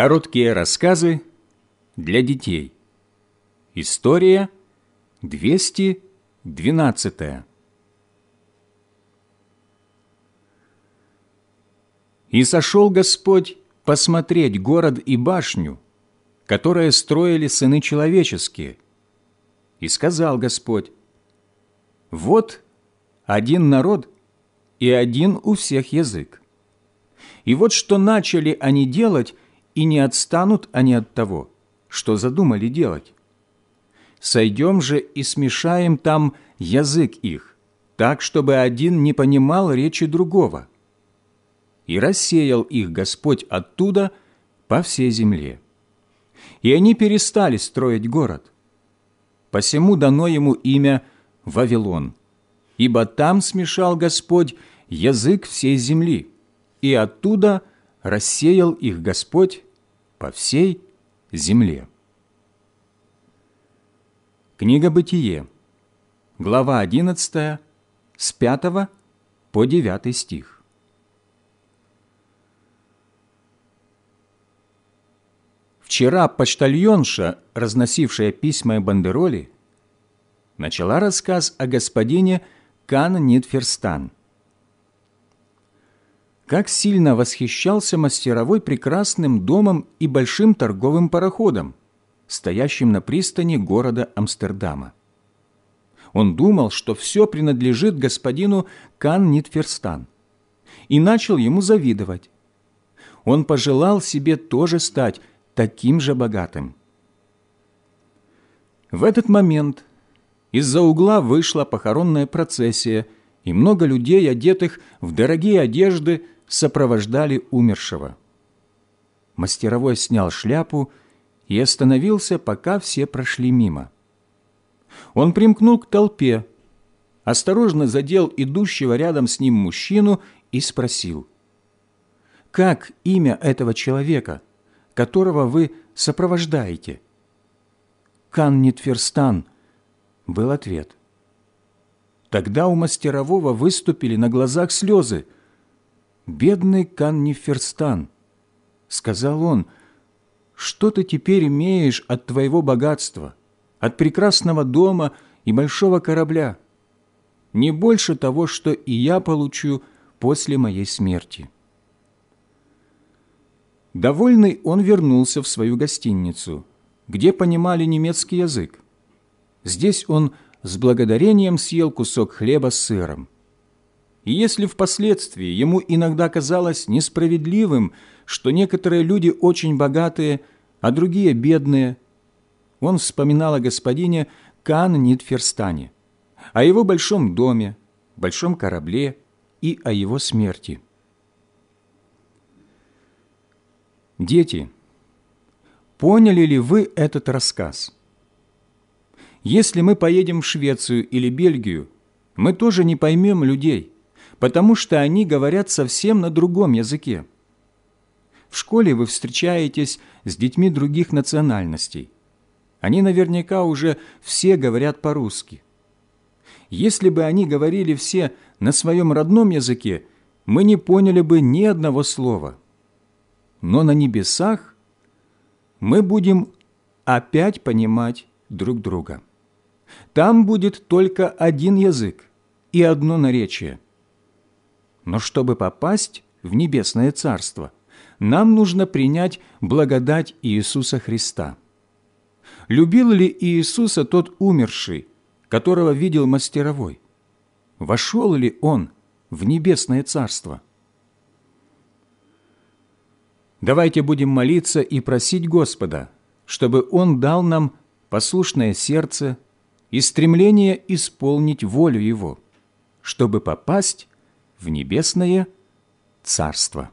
Короткие рассказы для детей. История 212. «И сошел Господь посмотреть город и башню, которые строили сыны человеческие. И сказал Господь, «Вот один народ и один у всех язык. И вот что начали они делать, и не отстанут они от того, что задумали делать. Сойдем же и смешаем там язык их, так, чтобы один не понимал речи другого» и рассеял их Господь оттуда по всей земле. И они перестали строить город. Посему дано ему имя Вавилон, ибо там смешал Господь язык всей земли, и оттуда рассеял их Господь по всей земле. Книга Бытие, глава 11, с 5 по 9 стих. Вчера почтальонша, разносившая письма и бандероли, начала рассказ о господине Кан Нитферстан. Как сильно восхищался мастеровой прекрасным домом и большим торговым пароходом, стоящим на пристани города Амстердама. Он думал, что все принадлежит господину Кан Нитферстан, и начал ему завидовать. Он пожелал себе тоже стать таким же богатым. В этот момент из-за угла вышла похоронная процессия, и много людей, одетых в дорогие одежды, сопровождали умершего. Мастеровой снял шляпу и остановился, пока все прошли мимо. Он примкнул к толпе, осторожно задел идущего рядом с ним мужчину и спросил, «Как имя этого человека?» которого вы сопровождаете? Каннитферстан, был ответ. Тогда у мастерового выступили на глазах слезы. «Бедный Канниферстан», — сказал он, — «что ты теперь имеешь от твоего богатства, от прекрасного дома и большого корабля? Не больше того, что и я получу после моей смерти». Довольный он вернулся в свою гостиницу, где понимали немецкий язык. Здесь он с благодарением съел кусок хлеба с сыром. И если впоследствии ему иногда казалось несправедливым, что некоторые люди очень богатые, а другие бедные, он вспоминал о господине Кан Нитферстане, о его большом доме, большом корабле и о его смерти. Дети, поняли ли вы этот рассказ? Если мы поедем в Швецию или Бельгию, мы тоже не поймем людей, потому что они говорят совсем на другом языке. В школе вы встречаетесь с детьми других национальностей. Они наверняка уже все говорят по-русски. Если бы они говорили все на своем родном языке, мы не поняли бы ни одного слова – но на небесах мы будем опять понимать друг друга. Там будет только один язык и одно наречие. Но чтобы попасть в небесное царство, нам нужно принять благодать Иисуса Христа. Любил ли Иисуса тот умерший, которого видел мастеровой? Вошел ли он в небесное царство? Давайте будем молиться и просить Господа, чтобы Он дал нам послушное сердце и стремление исполнить волю Его, чтобы попасть в небесное Царство.